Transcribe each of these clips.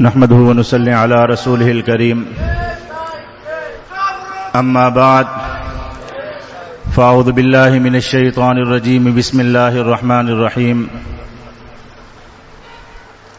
نحمده ونسلي على رسوله الكريم. أما بعد، فأعوذ بالله من الشيطان الرجيم. بسم الله الرحمن الرحيم.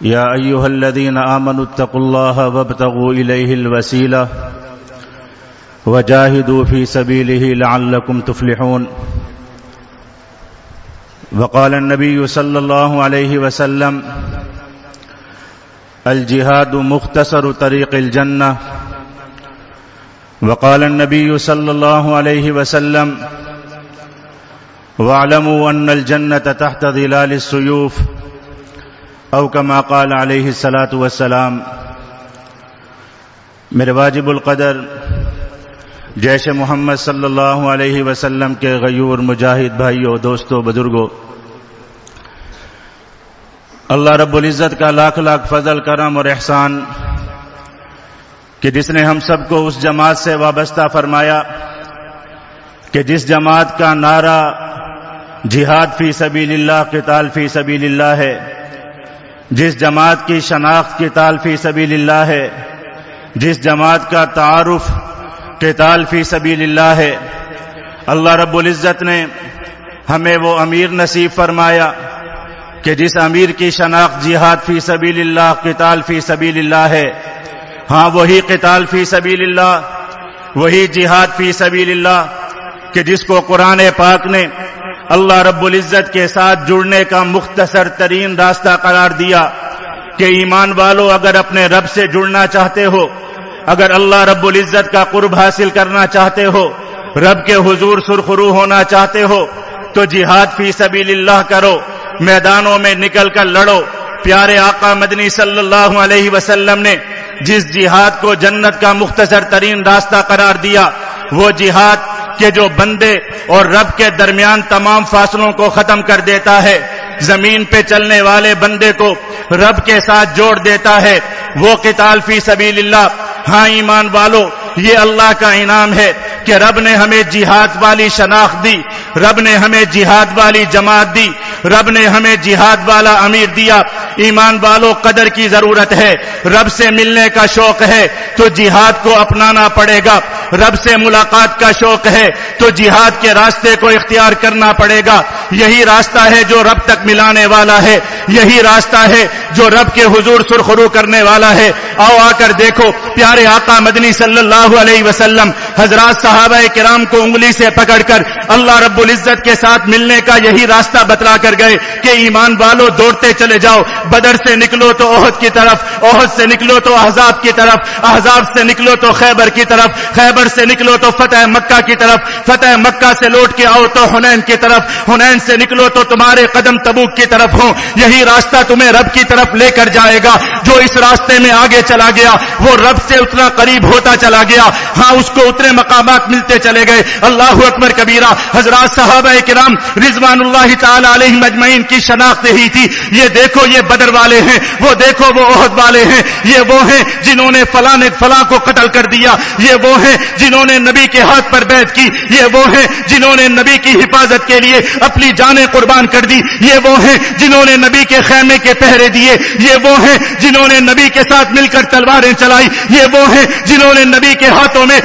يا أيها الذين آمنوا اتقوا الله وابتغوا إليه الوسيلة وجاهدوا في سبيله لعلكم تفلحون. وقال النبي صلى الله عليه وسلم الجهاد مختصر طريق الجنة. وقال النبي صلى الله عليه وسلم، واعلموا أن الجنة تحت ظلال السيوف. أو كما قال عليه الصلاة والسلام، میرے واجب القدر، جیش محمد صلی اللہ علیہ وسلم کے غیور مجاہد بھائیوں دوستوں بزرگوں اللہ رب العزت کا لاکھ لاکھ فضل، کرم اور احسان کہ جس نے ہم سب کو اس جماعت سے وابستہ فرمایا کہ جس جماعت کا نعرہ جہاد فی سبیل اللہ، قتال فی سبیل اللہ ہے، جس جماعت کی شناخت، قتال فی سبیل اللہ ہے، جس جماعت کا تعارف، قتال فی سبیل اللہ ہے، اللہ رب العزت نے ہمیں وہ امیر نصیب فرمایا کہ جس امیر کی شناخت جہاد فی سبیل اللہ، قتال فی سبیل اللہ ہے ہاں وہی قتال فی سبیل اللہ، وہی جہاد فی سبیل اللہ کہ جس کو قرآن پاک نے اللہ رب العزت کے ساتھ جڑنے کا مختصر ترین راستہ قرار دیا کہ ایمان والو اگر اپنے رب سے جڑنا چاہتے ہو، اگر اللہ رب العزت کا قرب حاصل کرنا چاہتے ہو، رب کے حضور سرخرو ہونا چاہتے ہو، تو جہاد فی سبیل اللہ کرو۔ میدانوں میں نکل کر لڑو۔ پیارے آقا مدنی صلی اللہ علیہ وسلم نے جس جہاد کو جنت کا مختصر ترین راستہ قرار دیا، وہ جہاد کے جو بندے اور رب کے درمیان تمام فاصلوں کو ختم کر دیتا ہے۔ زمین پہ چلنے والے بندے کو رب کے ساتھ جوڑ دیتا ہے۔ وہ قتال فی سبیل اللہ ہاں ایمان والو، یہ اللہ کا انعام ہے کہ رب نے ہمیں جہاد والی شناخت دی، رب نے ہمیں جہاد والی جماعت دی۔ رب نے ہمیں جہاد والا امیر دیا۔ ایمان والوں قدر کی ضرورت ہے۔ رب سے ملنے کا شوق ہے تو جہاد کو اپنانا پڑے گا۔ رب سے ملاقات کا شوق ہے تو جہاد کے راستے کو اختیار کرنا پڑے گا۔ یہی راستہ ہے جو رب تک ملانے والا ہے۔ یہی راستہ ہے جو رب کے حضور سرخرو کرنے والا ہے۔ آؤ آ کر دیکھو، پیارے آقا مدنی صلی اللہ علیہ وسلم حضرات صحابہ کرام کو انگلی سے پکڑ کر اللہ رب العزت کے ساتھ ملنے کا یہی راستہ بتلا کر گئے کہ ایمان والو دوڑتے چلے جاؤ، بدر سے نکلو تو عہد کی طرف عہد سے نکلو تو احزاب کی طرف، احزاب سے نکلو تو خیبر کی طرف، خیبر سے نکلو تو فتح مکہ کی طرف، فتح مکہ سے لوٹ کے آؤ تو حنین کی طرف، حنین سے نکلو تو تمہارے قدم تبوک کی طرف ہوں۔ یہی راستہ تمہیں رب کی طرف لے کر جائے گا۔ جو اس راستے میں آگے چلا گیا، وہ رب سے اتنا قریب ہوتا چلا گیا۔ ہاں اس کو اتنے مقامات ملتے چلے گئے۔ اللہ اکبر کبیرہ، حضرات صحابہ کرام رضوان اللہ تعالی علیہ مجمعین کی شناخت ہی تھی۔ یہ دیکھو، یہ بدر والے ہیں، وہ دیکھو، وہ عہد والے ہیں۔ یہ وہ ہیں جنہوں نے فلاں نے فلاں کو قتل کر دیا۔ یہ وہ ہیں جنہوں نے نبی کے ہاتھ پر بیعت کی۔ یہ وہ ہیں جنہوں نے نبی کی حفاظت کے لیے اپنی جانیں قربان کر دی۔ یہ وہ ہیں جنہوں نے نبی کے خیمے کے پہرے دیے۔ یہ وہ ہیں جنہوں نے نبی کے ساتھ مل کر تلواریں چلائی۔ یہ وہ ہیں جنہوں نے نبی کے ہاتھوں میں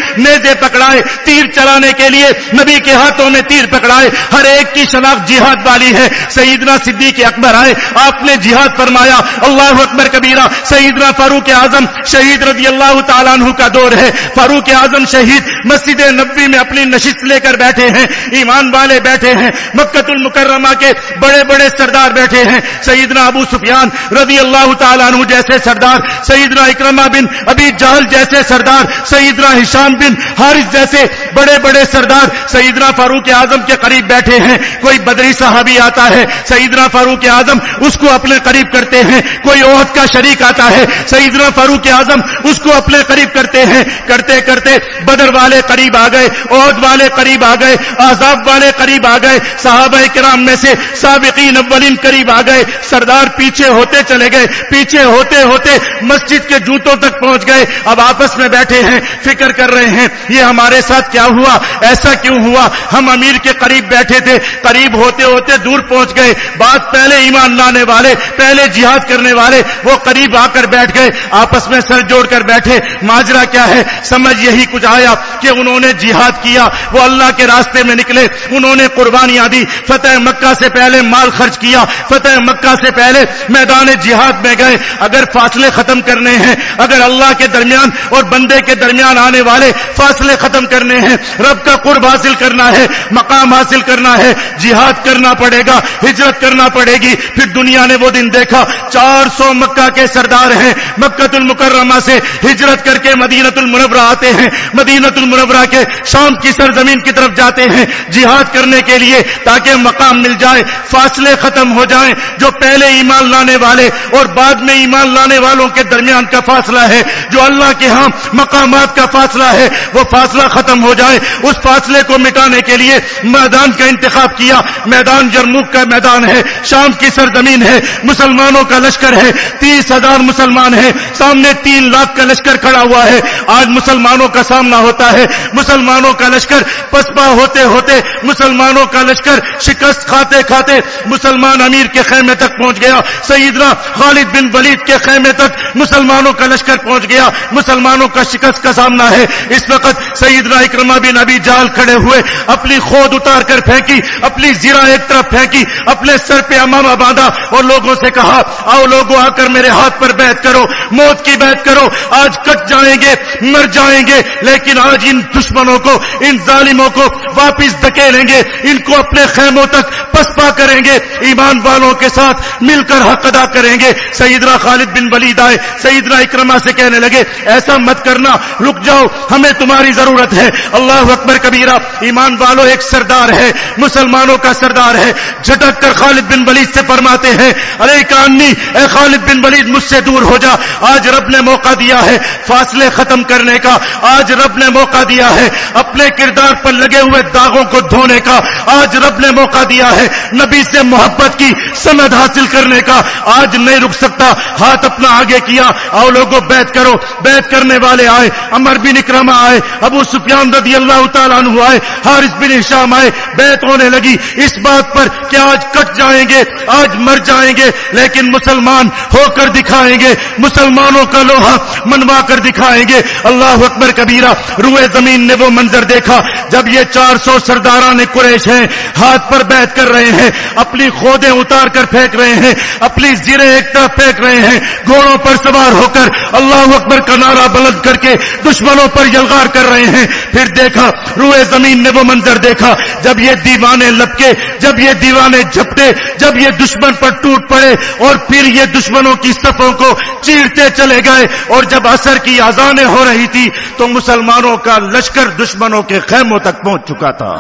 نیزے پکڑائے، تیر چلانے کے لیے نبی کے ہاتھوں میں تیر پکڑائے۔ ہر ایک کی شناخت جہاد والی ہے۔ سیدنا صدیق اکبر آئے، آپ نے جہاد فرمایا۔ اللہ اکبر کبیرہ، سیدنا فاروق اعظم شہید رضی اللہ تعالیٰ عنہ کا دور ہے۔ فاروق اعظم شہید مسجد نبی میں اپنی نشست لے کر بیٹھے ہیں، ایمان والے بیٹھے ہیں۔ مکت المکرمہ کے بڑے بڑے سردار بیٹھے ہیں۔ سیدنا ابو سفیان رضی اللہ تعالیٰ عنہ جیسے سردار، سیدنا اکرما بن ابھی جہل جیسے سردار، سیدنا ہشام بن حارث جیسے بڑے بڑے سردار سیدنا فاروق اعظم کے قریب بیٹھے ہیں، کوئی بدری صحابی آتا ہے، سیدنا فاروق اعظم اس کو اپنے قریب کرتے ہیں، کوئی عہد کا شریک آتا ہے، سیدنا فاروق اعظم اس کو اپنے قریب کرتے ہیں، کرتے کرتے بدر والے قریب آ گئے، عہد والے قریب آ گئے آزاب والے قریب آ گئے، صحابہ کرام میں سے سابقین اولین قریب آ گئے، سردار پیچھے ہوتے چلے گئے، پیچھے ہوتے ہوتے مسجد کے جوتوں تک پہنچ گئے، اب آپس میں بیٹھے ہیں، فکر کر رہے ہیں یہ ہمارے ساتھ کیا ہوا؟ ایسا کیوں ہوا؟ ہم امیر کے قریب بیٹھے تھے، قریب ہوتے ہوتے دور پہنچ گئے۔ بات پہلے ایمان لانے والے، پہلے جہاد کرنے والے، وہ قریب آ کر بیٹھ گئے، آپس میں سر جوڑ کر بیٹھے۔ ماجرا کیا ہے؟ سمجھ یہی کچھ آیا کہ انہوں نے جہاد کیا، وہ اللہ کے راستے میں نکلے۔ انہوں نے قربانیاں دی۔ فتح مکہ سے پہلے مال خرچ کیا۔ فتح مکہ سے پہلے میدان جہاد میں گئے۔ اگر فاصلے ختم کرنے ہیں، اگر اللہ کے درمیان اور بندے کے درمیان آنے والے فاصلے ختم کرنے ہیں، رب کا قرب حاصل کرنا ہے، مقام حاصل کرنا ہے، جہاد کرنا پڑے گا، ہجرت کرنا پڑے گی، پھر دنیا نے وہ دن دیکھا، چار سو مکہ کے سردار ہیں مکت المکرمہ سے ہجرت کر کے مدینت المنورہ آتے ہیں مدینت المنورہ کے شام کی سرزمین کی طرف جاتے ہیں، جہاد کرنے کے لیے تاکہ مقام مل جائے، فاصلے ختم ہو جائیں، جو پہلے ایمان لانے والے اور بعد میں ایمان لانے والوں کے درمیان کا فاصلہ ہے، جو اللہ کے ہاں مقامات کا فاصلہ ہے، وہ فاصلہ ختم ہو جائے، اس فاصلے کو مٹانے کے لیے میدان کا انتخاب کیا۔ میدان جرموک کا میدان ہے، شام کی سرزمین ہے، مسلمانوں کا لشکر ہے، تیس ہزار مسلمان ہیں۔ سامنے تین لاکھ کا لشکر کھڑا ہوا ہے۔ آج مسلمانوں کا سامنا ہوتا ہے۔ مسلمانوں کا لشکر پسپا ہوتے ہوتے مسلمانوں کا لشکر شکست کھاتے کھاتے مسلمان امیر کے خیمے تک پہنچ گیا۔ سیدنا خالد بن ولید کے خیمے تک مسلمانوں کا لشکر پہنچ گیا۔ مسلمانوں کا شکست کا سامنا ہے۔ اس وقت سیدنا اکرما بن ابھی جال کھڑے ہوئے، اپنی خود اتار کر پھینکی، اپنی زیرہ ایک طرف پھینکی، اپنے سر پہ امامہ باندھا اور لوگوں سے کہا، آؤ لوگوں آ کر میرے ہاتھ پر بیت کرو، موت کی بیت کرو، آج کٹ جائیں گے، مر جائیں گے، لیکن آج ان دشمنوں کو، ان ظالموں کو واپس دکیلیں گے، ان کو اپنے خیموں تک پسپا کریں گے، ایمان والوں کے ساتھ مل کر حق ادا کریں گے۔ سیدنا خالد بن ولید آئے، سیدنا اکرما سے کہنے لگے، ایسا مت کرنا، رک جاؤ، ہمیں تمہاری ضرورت ہے۔ اللہ اکبر کبیرہ، ایمان والوں ایک سردار ہے، مسلمانوں کا سردار ہے۔ جھٹک کر خالد بن ولید سے فرماتے ہیں ارے کانی اے خالد بن ولید، مجھ سے دور ہو جا۔ آج رب نے موقع دیا ہے فاصلے ختم کرنے کا۔ آج رب نے موقع دیا ہے اپنے کردار پر لگے ہوئے داغوں کو دھونے کا۔ آج رب نے موقع دیا ہے نبی سے محبت کی سند حاصل کرنے کا۔ آج نہیں رک سکتا، ہاتھ اپنا آگے کیا۔ آؤ لوگوں، بیت کرو۔ بیت کرنے والے آئے امر بن اکرما آئے۔ ابو سفیان رضی اللہ تعالیٰ عنہ آئے، حارث بن ہشام آئے، بیت ہونے لگی۔ اس بات پر کہ آج کٹ جائیں گے، آج مر جائیں گے، لیکن مسلمان ہو کر دکھائیں گے، مسلمانوں کا لوہا منوا کر دکھائیں گے۔ اللہ اکبر کبیرہ، روئے زمین نے وہ منظر دیکھا۔ جب یہ چار سو سرداران قریش ہیں، ہاتھ پر بیت کر رہے ہیں، اپنی خودیں اتار کر پھینک رہے ہیں، اپنی زیرے ایک طرف پھینک رہے ہیں، گھوڑوں پر سوار ہو کر اللہ اکبر کا نعرہ بلند کر کے، دشمنوں پر یلغار کر رہے ہیں۔ پھر دیکھا، روئے زمین نے وہ منظر دیکھا۔ جب یہ دیوانے لپکے، جب یہ دیوانے جھپٹے، جب یہ دشمن پر ٹوٹ پڑے اور پھر یہ دشمنوں کی صفوں کو چیرتے چلے گئے۔ اور جب اثر کی آزانیں ہو رہی تھی، تو مسلمانوں کا لشکر دشمنوں کے خیموں تک پہنچ چکا تھا۔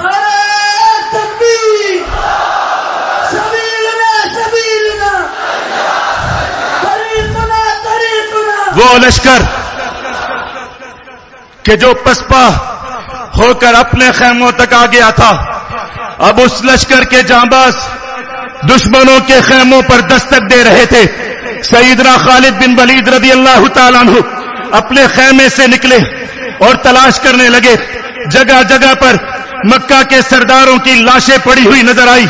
وہ لشکر کہ جو پسپا ہو کر اپنے خیموں تک آ گیا تھا، اب اس لشکر کے جانباز دشمنوں کے خیموں پر دستک دے رہے تھے۔ سیدنا خالد بن ولید رضی اللہ تعالیٰ عنہ اپنے خیمے سے نکلے اور تلاش کرنے لگے۔ جگہ جگہ پر مکہ کے سرداروں کی لاشیں پڑی ہوئی نظر آئی۔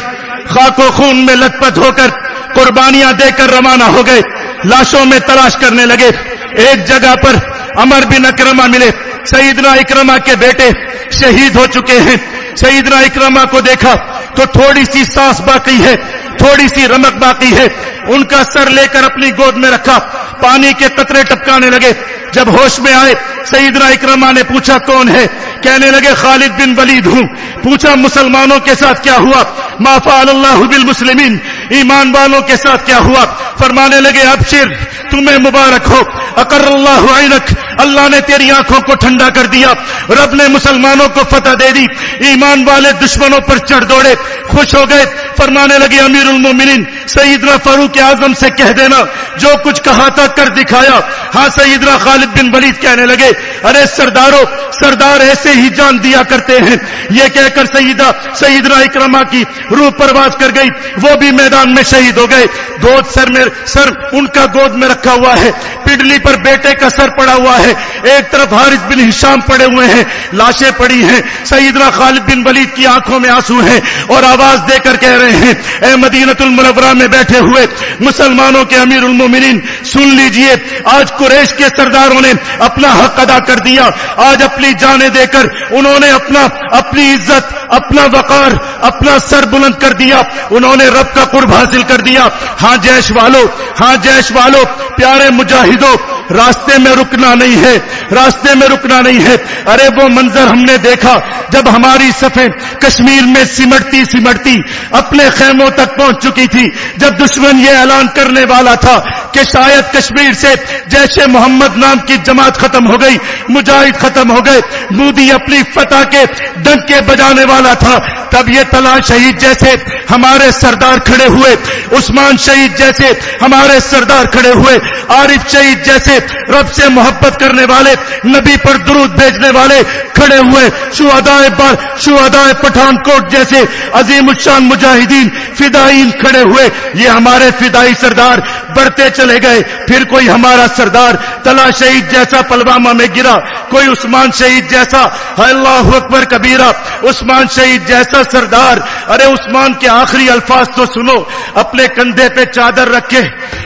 خاک و خون میں لت پت ہو کر قربانیاں دے کر روانہ ہو گئے۔ لاشوں میں تلاش کرنے لگے۔ ایک جگہ پر امر بن اکرما ملے۔ سیدنا اکرما کے بیٹے شہید ہو چکے ہیں۔ سیدنا اکرما کو دیکھا تو تھوڑی سی سانس باقی ہے، تھوڑی سی رمک باقی ہے۔ ان کا سر لے کر اپنی گود میں رکھا۔ پانی کے قطرے ٹپکانے لگے۔ جب ہوش میں آئے، سیدنا اکرما نے پوچھا، کون ہے؟ کہنے لگے، خالد بن ولید ہوں۔ پوچھا، مسلمانوں کے ساتھ کیا ہوا؟ مافا اللہ بالمسلمین۔ ایمان والوں کے ساتھ کیا ہوا؟ فرمانے لگے ابشر تمہیں مبارک ہو۔ اکر اللہ عینک، اللہ نے تیری آنکھوں کو ٹھنڈا کر دیا، رب نے مسلمانوں کو فتح دے دی، ایمان والے دشمنوں پر چڑھ دوڑے، خوش ہو گئے فرمانے لگے، امیر المومنین، سیدنا فاروق اعظم سے کہہ دینا، جو کچھ کہا تھا کر دکھایا۔ ہاں سیدنا خالد بن ولید کہنے لگے، ارے سرداروں سردار ایسے ہی جان دیا کرتے ہیں۔ یہ کہہ کر سیدہ، سیدنا اکرما کی روح پرواز کر گئی۔ وہ بھی میدان میں شہید ہو گئے۔ گود سر میں، سر ان کا گود میں رکھا ہوا ہے۔ پڈلی پر بیٹے کا سر پڑا ہوا ہے۔ ایک طرف حارث بن ہشام پڑے ہوئے ہیں۔ لاشیں پڑی ہیں۔ سیدنا خالد بن ولید کی آنکھوں میں آنسو ہیں اور آواز دے کر کہہ رہے ہیں۔ اے مدینت المنورہ میں بیٹھے ہوئے مسلمانوں کے امیر المومنین، سن لیجیے، آج قریش کے سرداروں نے اپنا حق ادا کر دیا۔ آج اپنی جانیں دے کر انہوں نے اپنا، اپنی عزت، اپنا وقار، اپنا سر بلند کر دیا۔ انہوں نے رب کا قرب حاصل کر دیا۔ ہاں جیش والو ہاں جیش والو، پیارے مجاہدوں راستے میں رکنا نہیں ہے، راستے میں رکنا نہیں ہے۔ ارے وہ منظر ہم نے دیکھا جب ہماری صفیں کشمیر میں سمٹتی سمٹتی اپنے خیموں تک پہنچ چکی تھی۔ جب دشمن یہ اعلان کرنے والا تھا کہ شاید کشمیر سے جیسے محمد نام کی جماعت ختم ہو گئی، مجاہد ختم ہو گئے، مودی اپنی فتح کے ڈنکے بجانے والا تھا۔ تب یہ تلا شہید جیسے ہمارے سردار کھڑے ہوئے، عثمان شہید جیسے ہمارے سردار کھڑے ہوئے، عارف شہید جیسے رب سے محبت کرنے والے، نبی پر درود بھیجنے والے کھڑے ہوئے، شہدائے بار، شہدائے پٹھان کوٹ جیسے عظیم الشان مجاہدین، فدائین کھڑے ہوئے۔ یہ ہمارے فدائی سردار بڑھتے چلے گئے۔ پھر کوئی ہمارا سردار تلا شہید جیسا پلوامہ میں گرا، کوئی عثمان شہید جیسا اللہ اکبر کبیرہ، عثمان شہید جیسا سردار۔ ارے عثمان کے آخری الفاظ تو سنو، اپنے کندھے پہ چادر رکھے،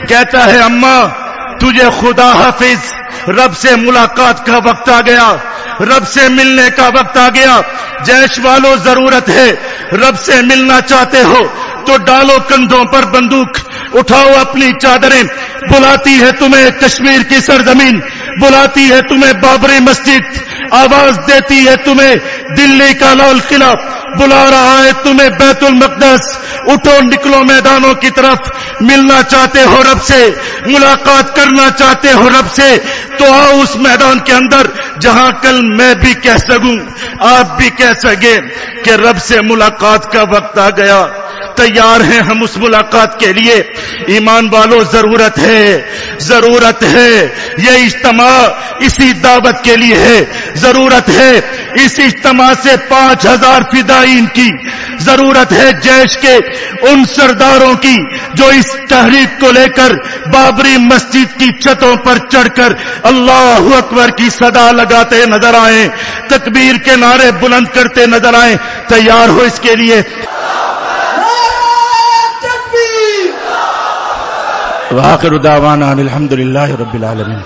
کہتا ہے اما تجھے خدا حافظ، رب سے ملاقات کا وقت آ گیا۔ رب سے ملنے کا وقت آ گیا۔ جیش والو ضرورت ہے، رب سے ملنا چاہتے ہو۔ تو ڈالو کندھوں پر بندوق، اٹھاؤ اپنی چادریں۔ بلاتی ہے تمہیں کشمیر کی سرزمین، بلاتی ہے تمہیں بابری مسجد۔ آواز دیتی ہے تمہیں دلی کا لال قلعہ۔ بلا رہا ہے تمہیں بیت المقدس۔ اٹھو، نکلو میدانوں کی طرف۔ ملنا چاہتے ہو رب سے۔ ملاقات کرنا چاہتے ہو رب سے۔ تو آؤ اس میدان کے اندر جہاں کل میں بھی کہہ سکوں۔ آپ بھی کہہ سکے کہ رب سے ملاقات کا وقت آ گیا۔ تیار ہیں ہم اس ملاقات کے لیے۔ ایمان والوں ضرورت ہے ضرورت ہے۔ یہ اجتماع اسی دعوت کے لیے ہے۔ ضرورت ہے اس اجتماع سے پانچ ہزار فدائین کی۔ ضرورت ہے جیش کے ان سرداروں کی جو اس تحریک کو لے کر بابری مسجد کی چھتوں پر چڑھ کر اللہ اکبر کی صدا لگاتے نظر آئیں، تکبیر کے نعرے بلند کرتے نظر آئیں۔ تیار ہو اس کے لیے واخر دعوانا الحمد لله رب العالمين